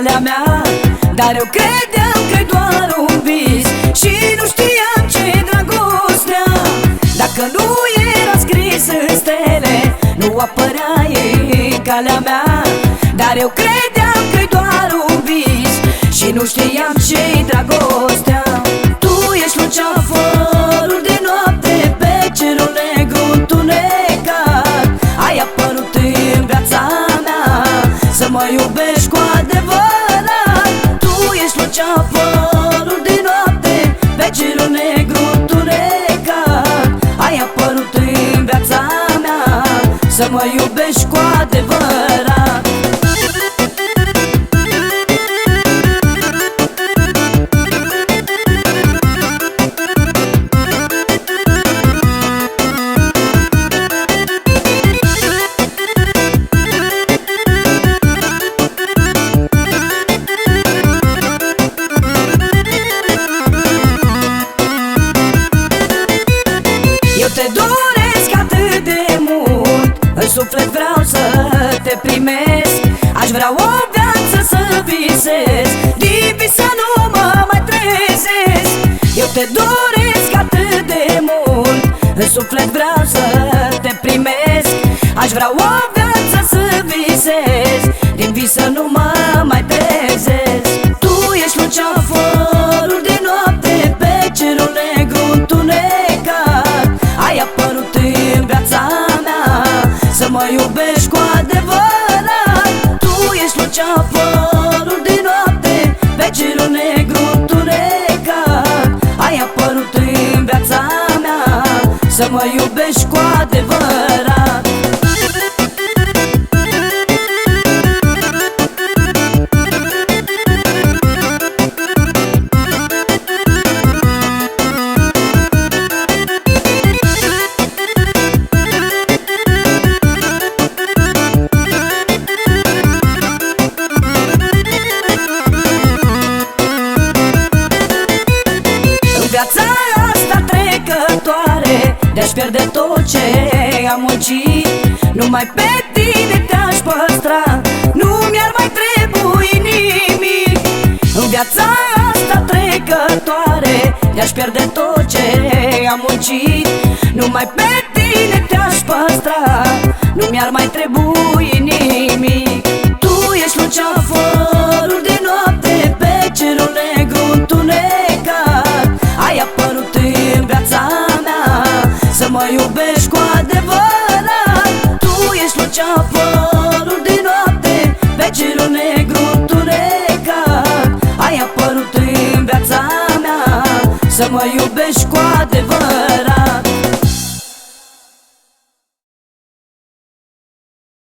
calea mea. Dar eu credeam că doar un vis Și nu știam ce dragostea. Dacă nu era scris în stele Nu apăreai în calea mea. Dar eu credeam că doar un vis Și nu știam ce dragostea. Tu ești luceafărul de ești luceafărul de noapte Pe cerul negru întunecat Ai apărut în viața mea Să mă iubești cu adevărat atât de mult. În suflet vreau să te primesc. Aș vrea o viață să visez. Din vis să nu mă mai trezesc. Eu te doresc atât de mult. În suflet vreau să luceafărul de noapte Pe cerul negru întunecat. Ai apărut în viața mea Să mă iubești cu adevărat De-aș pierde tot ce am muncit. Numai pe tine te-aș păstra. Nu mi-ar mai trebui nimic. În viața asta trecătoare De-aș pierde tot ce am muncit. Numai pe tine te-aș păstra. Nu mi-ar mai trebui nimic. Tu ești luceafă Să mă iubești cu adevărat